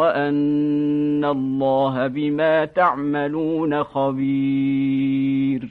وأن الله بما تعملون خبير